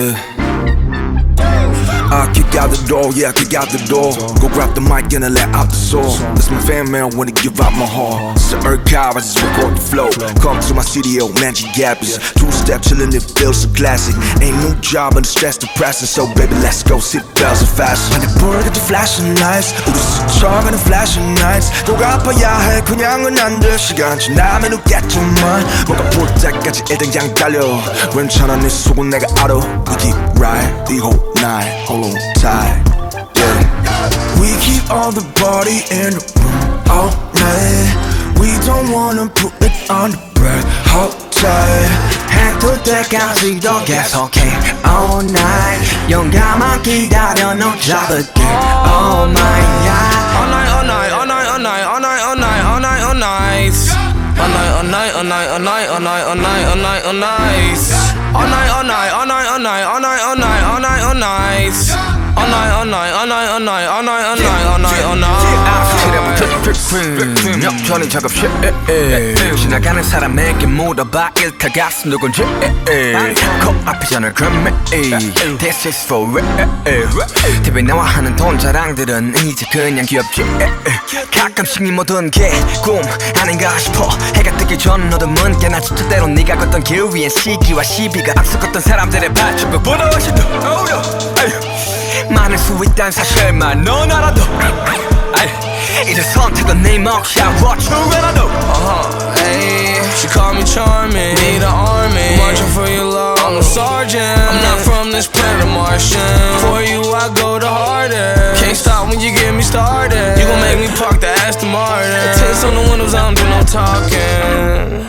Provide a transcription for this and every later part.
Yeah. I kick out the door, yeah, I kick out the door. Go grab the mic and I let out the soul. That's my fan man, wanna give out my heart. It's the archive, I just record the flow. Come to my studio, Magic Gap is two step chillin', it feels so classic. Ain't no job and the stress depressing, so baby, let's go sit bells are fast. And the bird get the flashing lights, 우리 스쳐 가는 flashing nights. 돌아봐야 해, 그냥은 안돼 시간 지나면 웃겠지만 뭔가 볼 때까지 일단 그냥 달려. 괜찮아, 네 속은 내가 알아. We keep right the whole night, hold on tight. Yeah. We keep all the body in the room all night. We don't wanna put it on the break. Hold tight. 해뜰 때까지 더 계속해 all night. 용감한 기다려 너 잡을게 all night. Yeah. All night, all night, all night, all night, all night, all night, all night, all night. All night, all night, all night, all night, all night, all night, all night, all night. All night, all night, all night, all night, all night, all night, all night, 역전이 작업실 지나가는 사람에게 물어봐 일타 가슴 누군지 전을 그매 This is for real TV 나와 하는 돈 자랑들은 이제 그냥 귀엽지 가끔씩 네 모든 게 꿈 아닌가 싶어. 해가 뜨기 전 어둠은 꽤나 진짜 때로 네가 걷던 길 위엔 시기와 시비가 앞서갔던 사람들의 발자국보다 훨씬 더 어려 많을 수 있다는 사실만 넌 알아도 아이, 이제 선택은 네 몫이야 What you gonna do Uh-huh, ayy. She call me charming, need an army. Marching for your love, I'm a sergeant. I'm not from this planet, Martian. For you, I go the hardest. Can't stop when you get me started. You gon' make me park the Aston Martin. Tints on the windows, I don't do no talking.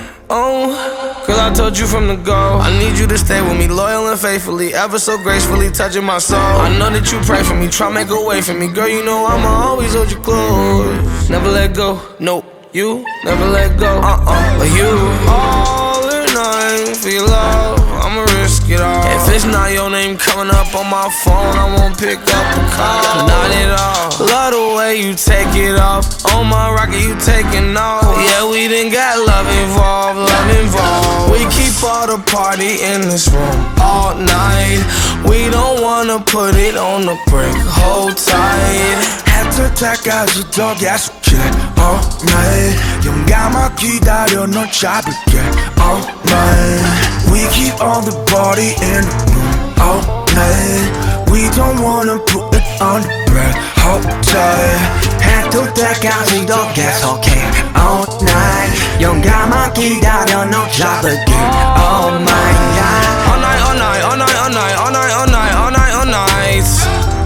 Cause I told you from the go. I need you to stay with me, loyal and faithfully, ever so gracefully touching my soul. I know that you pray for me, try make a way for me. Girl, you know I'ma always hold you close. Never let go, nope. You never let go, uh uh. But you all or nothing for your love. I'ma risk it all. If it's not your name coming up on my phone, I won't pick up a call. Not at all. Love the way you take it off. On my rocket, you taking off. Yeah, we done got love involved, love involved. We keep all the party in this room all night. We don't wanna put it on the break. Hold tight. 해뜰 때까지 더 계속해 all night 용감하게 기다려 널 잡을게 all night We keep all the body in the room all night We don't wanna put it on the break hold tight 해뜰 때까지 더 계속해 job again. Oh my god. All night, all night, all night, all night, all night, all night, all night, all night.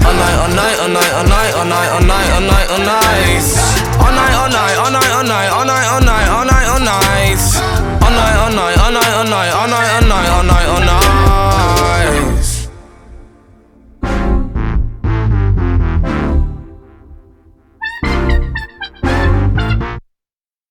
All night, all night, all night, all night, all night, all night, all night, all night.